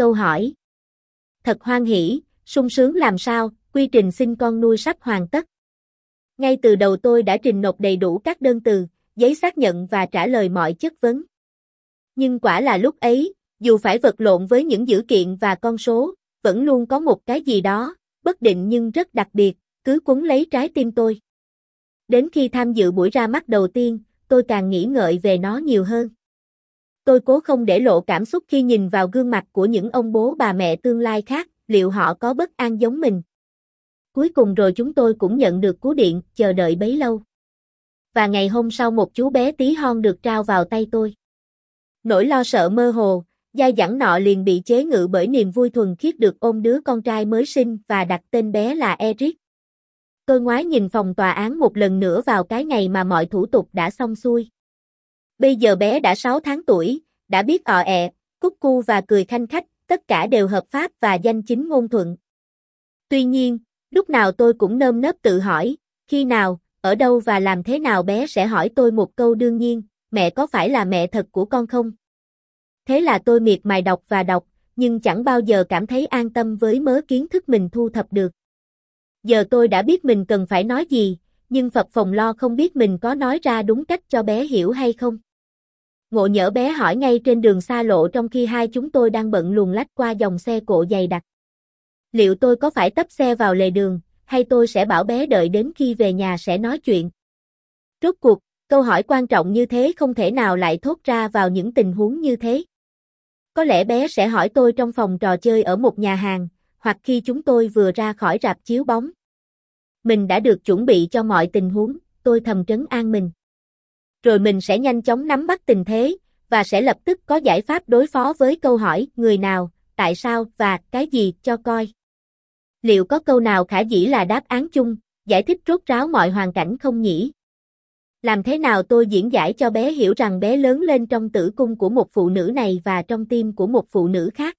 câu hỏi. Thật hoan hỷ, sung sướng làm sao, quy trình sinh con nuôi sắp hoàn tất. Ngay từ đầu tôi đã trình nộp đầy đủ các đơn từ, giấy xác nhận và trả lời mọi chất vấn. Nhưng quả là lúc ấy, dù phải vật lộn với những dữ kiện và con số, vẫn luôn có một cái gì đó, bất định nhưng rất đặc biệt, cứ quấn lấy trái tim tôi. Đến khi tham dự buổi ra mắt đầu tiên, tôi càng nghĩ ngợi về nó nhiều hơn. Tôi cố không để lộ cảm xúc khi nhìn vào gương mặt của những ông bố bà mẹ tương lai khác, liệu họ có bất an giống mình. Cuối cùng rồi chúng tôi cũng nhận được cú điện, chờ đợi bấy lâu. Và ngày hôm sau một chú bé tí hon được trao vào tay tôi. Nỗi lo sợ mơ hồ, dai dẳng nọ liền bị chế ngự bởi niềm vui thuần khiết được ôm đứa con trai mới sinh và đặt tên bé là Eric. Tôi ngoái nhìn phòng tòa án một lần nữa vào cái ngày mà mọi thủ tục đã xong xuôi. Bây giờ bé đã 6 tháng tuổi, đã biết ọ ẹ, cúc cu và cười khanh khách, tất cả đều hợp pháp và danh chính ngôn thuận. Tuy nhiên, lúc nào tôi cũng nơm nớp tự hỏi, khi nào, ở đâu và làm thế nào bé sẽ hỏi tôi một câu đương nhiên, mẹ có phải là mẹ thật của con không? Thế là tôi miệt mài đọc và đọc, nhưng chẳng bao giờ cảm thấy an tâm với mớ kiến thức mình thu thập được. Giờ tôi đã biết mình cần phải nói gì, nhưng Phật phòng lo không biết mình có nói ra đúng cách cho bé hiểu hay không. Ngộ nhỡ bé hỏi ngay trên đường xa lộ trong khi hai chúng tôi đang bận luồn lách qua dòng xe cộ dày đặc. Liệu tôi có phải tấp xe vào lề đường, hay tôi sẽ bảo bé đợi đến khi về nhà sẽ nói chuyện? Rốt cuộc, câu hỏi quan trọng như thế không thể nào lại thốt ra vào những tình huống như thế. Có lẽ bé sẽ hỏi tôi trong phòng trò chơi ở một nhà hàng, hoặc khi chúng tôi vừa ra khỏi rạp chiếu bóng. Mình đã được chuẩn bị cho mọi tình huống, tôi thầm trấn an mình. Rồi mình sẽ nhanh chóng nắm bắt tình thế, và sẽ lập tức có giải pháp đối phó với câu hỏi người nào, tại sao và cái gì cho coi. Liệu có câu nào khả dĩ là đáp án chung, giải thích rốt ráo mọi hoàn cảnh không nhỉ? Làm thế nào tôi diễn giải cho bé hiểu rằng bé lớn lên trong tử cung của một phụ nữ này và trong tim của một phụ nữ khác?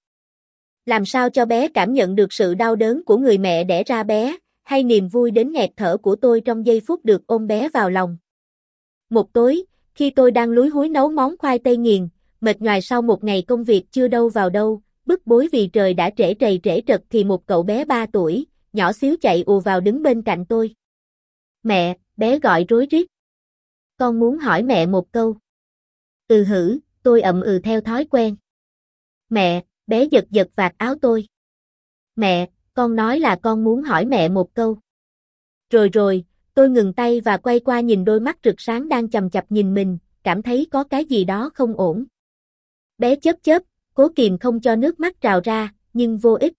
Làm sao cho bé cảm nhận được sự đau đớn của người mẹ đẻ ra bé, hay niềm vui đến nghẹt thở của tôi trong giây phút được ôm bé vào lòng? Một tối, khi tôi đang lúi húi nấu món khoai tây nghiền, mệt nhoài sau một ngày công việc chưa đâu vào đâu, bức bối vì trời đã trễ trầy trễ trật thì một cậu bé 3 tuổi, nhỏ xíu chạy ù vào đứng bên cạnh tôi. Mẹ, bé gọi rối rít. Con muốn hỏi mẹ một câu. Ừ hử, tôi ậm ừ theo thói quen. Mẹ, bé giật giật vạt áo tôi. Mẹ, con nói là con muốn hỏi mẹ một câu. Rồi rồi, tôi ngừng tay và quay qua nhìn đôi mắt rực sáng đang chầm chập nhìn mình, cảm thấy có cái gì đó không ổn. Bé chớp chớp, cố kìm không cho nước mắt trào ra, nhưng vô ích.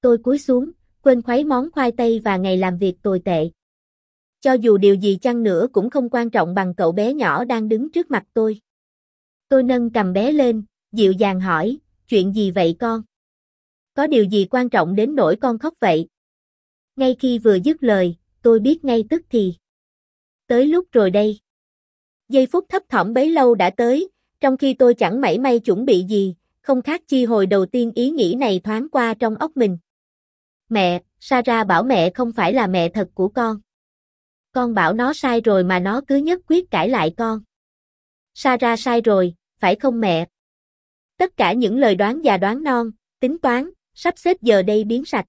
Tôi cúi xuống, quên khuấy món khoai tây và ngày làm việc tồi tệ. Cho dù điều gì chăng nữa cũng không quan trọng bằng cậu bé nhỏ đang đứng trước mặt tôi. Tôi nâng cầm bé lên, dịu dàng hỏi, chuyện gì vậy con? Có điều gì quan trọng đến nỗi con khóc vậy? Ngay khi vừa dứt lời, tôi biết ngay tức thì. Tới lúc rồi đây. Giây phút thấp thỏm bấy lâu đã tới, trong khi tôi chẳng mảy may chuẩn bị gì, không khác chi hồi đầu tiên ý nghĩ này thoáng qua trong óc mình. Mẹ, Sarah bảo mẹ không phải là mẹ thật của con. Con bảo nó sai rồi mà nó cứ nhất quyết cãi lại con. Sarah sai rồi, phải không mẹ? Tất cả những lời đoán già đoán non, tính toán, sắp xếp giờ đây biến sạch.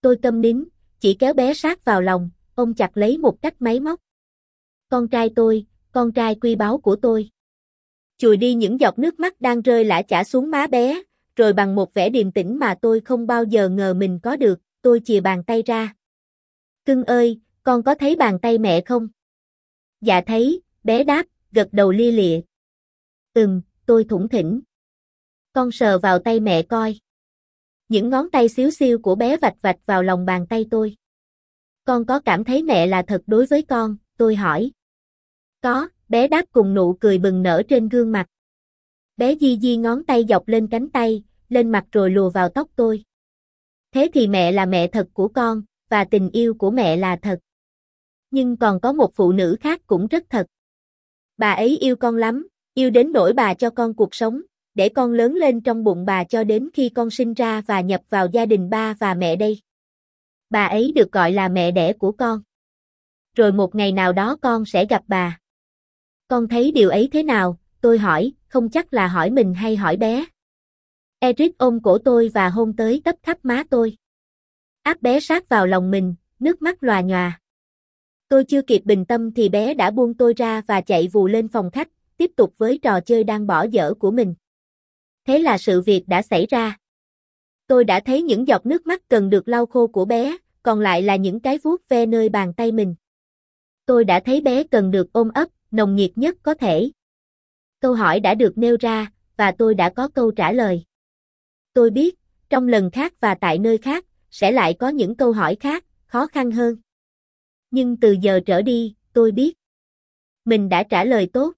Tôi tâm nín, chỉ kéo bé sát vào lòng, ôm chặt lấy một cách máy móc. Con trai tôi, con trai quy báu của tôi. Chùi đi những giọt nước mắt đang rơi lã chả xuống má bé, rồi bằng một vẻ điềm tĩnh mà tôi không bao giờ ngờ mình có được, tôi chìa bàn tay ra. Cưng ơi, con có thấy bàn tay mẹ không? Dạ thấy, bé đáp, gật đầu lia lịa. Ừm, tôi thủng thỉnh. Con sờ vào tay mẹ coi. Những ngón tay xíu xiu của bé vạch vạch vào lòng bàn tay tôi. Con có cảm thấy mẹ là thật đối với con, tôi hỏi. Có, bé đáp cùng nụ cười bừng nở trên gương mặt. Bé di di ngón tay dọc lên cánh tay, lên mặt rồi lùa vào tóc tôi. Thế thì mẹ là mẹ thật của con, và tình yêu của mẹ là thật. Nhưng còn có một phụ nữ khác cũng rất thật. Bà ấy yêu con lắm, yêu đến nỗi bà cho con cuộc sống, để con lớn lên trong bụng bà cho đến khi con sinh ra và nhập vào gia đình ba và mẹ đây. Bà ấy được gọi là mẹ đẻ của con. Rồi một ngày nào đó con sẽ gặp bà. Con thấy điều ấy thế nào, tôi hỏi, không chắc là hỏi mình hay hỏi bé. Eric ôm cổ tôi và hôn tới tấp khắp má tôi. Áp bé sát vào lòng mình, nước mắt lòa nhòa. Tôi chưa kịp bình tâm thì bé đã buông tôi ra và chạy vù lên phòng khách, tiếp tục với trò chơi đang bỏ dở của mình. Thế là sự việc đã xảy ra. Tôi đã thấy những giọt nước mắt cần được lau khô của bé, còn lại là những cái vuốt ve nơi bàn tay mình. Tôi đã thấy bé cần được ôm ấp, nồng nhiệt nhất có thể. Câu hỏi đã được nêu ra, và tôi đã có câu trả lời. Tôi biết, trong lần khác và tại nơi khác, sẽ lại có những câu hỏi khác, khó khăn hơn. Nhưng từ giờ trở đi, tôi biết. Mình đã trả lời tốt.